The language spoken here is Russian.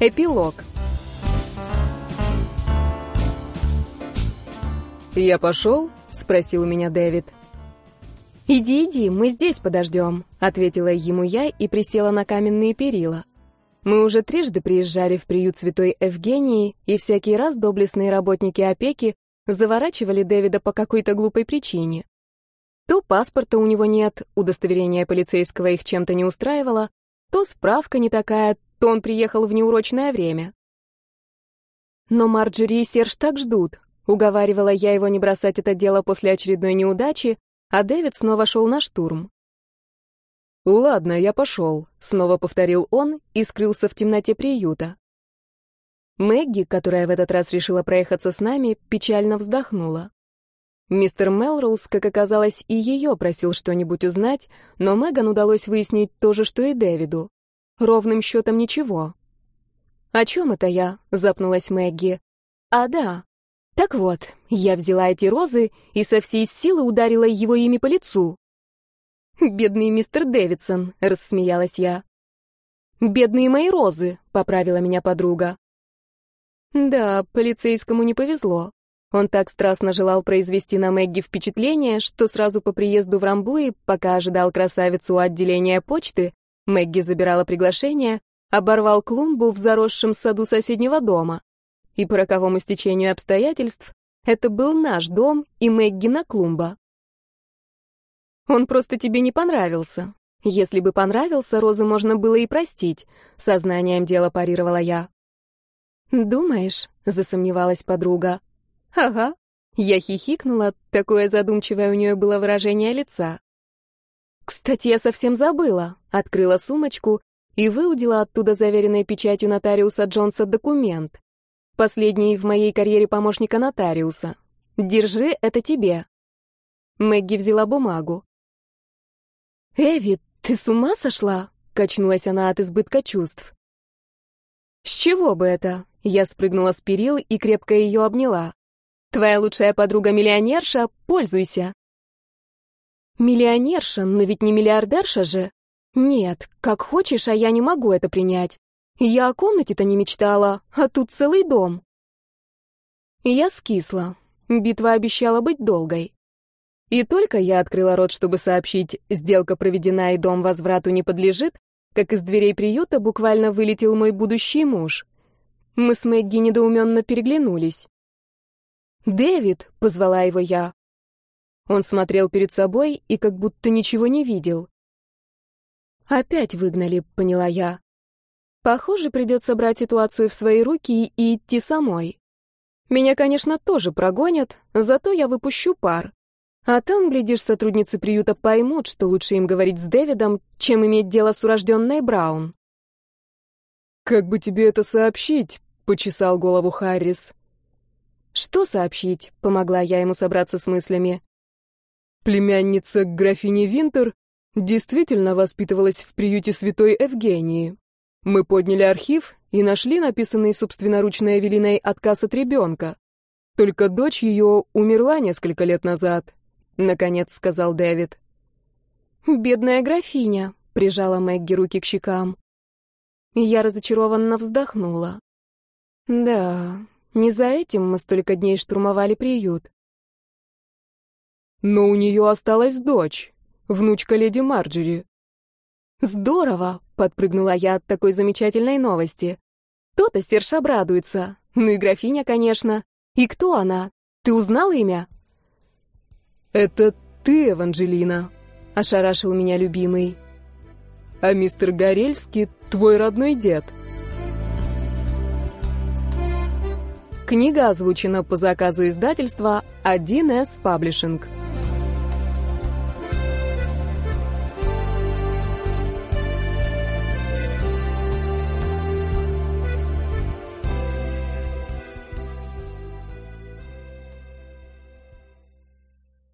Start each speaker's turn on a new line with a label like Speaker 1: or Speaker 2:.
Speaker 1: Эпилог.
Speaker 2: «Я пошел?» — спросил меня Дэвид.
Speaker 1: «Иди, иди, мы здесь подождем», — ответила ему я и присела на каменные перила. Мы уже трижды приезжали в приют Святой Евгении, и всякий раз доблестные работники опеки заворачивали Дэвида по какой-то глупой причине. То паспорта у него нет, удостоверение полицейского их чем-то не устраивало, то справка не такая, то он приехал в неурочное время. Но Марджери и Серж так ждут. Уговаривала я его не бросать это дело после очередной неудачи, а Дэвид снова шел на штурм.
Speaker 2: «Ладно, я пошел», — снова повторил он и скрылся в темноте приюта.
Speaker 1: Мэгги, которая в этот раз решила проехаться с нами, печально вздохнула. Мистер Мелроуз, как оказалось, и ее просил что-нибудь узнать, но Меган удалось выяснить то же, что и Дэвиду. Ровным счетом ничего. «О чем это я?» — запнулась Мэгги. «А, да. Так вот, я взяла эти розы и со всей силы ударила его ими по лицу». «Бедный мистер Дэвидсон», — рассмеялась я. «Бедные мои розы», — поправила меня подруга. Да, полицейскому не повезло. Он так страстно желал произвести на Мэгги впечатление, что сразу по приезду в Рамбуи, пока ожидал красавицу у отделения почты, Мэгги забирала приглашение, оборвал клумбу в заросшем саду соседнего дома. И по роковому стечению обстоятельств это был наш дом и Мэггина клумба. Он просто тебе не понравился. Если бы понравился, Розу можно было и простить, сознанием дела парировала я. Думаешь, засомневалась подруга. Ага. Я хихикнула, такое задумчивое у нее было выражение лица. Кстати, я совсем забыла. Открыла сумочку и выудила оттуда заверенной печатью нотариуса Джонса документ. Последний в моей карьере помощника нотариуса. Держи, это тебе. Мэгги взяла бумагу. «Эви, ты с ума сошла?» — качнулась она от избытка чувств. «С чего бы это?» Я спрыгнула с перил и крепко ее обняла. Твоя лучшая подруга-миллионерша, пользуйся. Миллионерша, но ведь не миллиардерша же. Нет, как хочешь, а я не могу это принять. Я о комнате-то не мечтала, а тут целый дом. Я скисла. Битва обещала быть долгой. И только я открыла рот, чтобы сообщить, сделка проведена и дом возврату не подлежит, как из дверей приюта буквально вылетел мой будущий муж. Мы с Мэгги недоуменно переглянулись. «Дэвид!» — позвала его я. Он смотрел перед собой и как будто ничего не видел. «Опять выгнали», — поняла я. «Похоже, придется брать ситуацию в свои руки и идти самой. Меня, конечно, тоже прогонят, зато я выпущу пар. А там, глядишь, сотрудницы приюта поймут, что лучше им говорить с Дэвидом, чем иметь дело с урожденной Браун».
Speaker 2: «Как бы тебе это сообщить?» — почесал голову Харрис.
Speaker 1: «Что сообщить?» — помогла я ему собраться с мыслями.
Speaker 2: Племянница графини Винтер действительно воспитывалась в приюте святой Евгении. Мы подняли архив и нашли написанный собственноручно Эвелиной отказ от ребенка. Только дочь ее умерла несколько лет назад, — наконец сказал Дэвид.
Speaker 1: «Бедная графиня», — прижала Мэгги руки к щекам. Я разочарованно вздохнула. «Да, не за этим мы столько дней штурмовали приют.
Speaker 2: Но у нее осталась дочь, внучка леди Марджери.
Speaker 1: Здорово, подпрыгнула я от такой замечательной новости. То-то Серж обрадуется. Ну и графиня, конечно. И кто она? Ты узнал имя?
Speaker 2: Это ты, Эванжелина, ошарашил меня любимый. А мистер Горельский твой родной дед.
Speaker 1: Книга озвучена по заказу издательства 1С Паблишинг.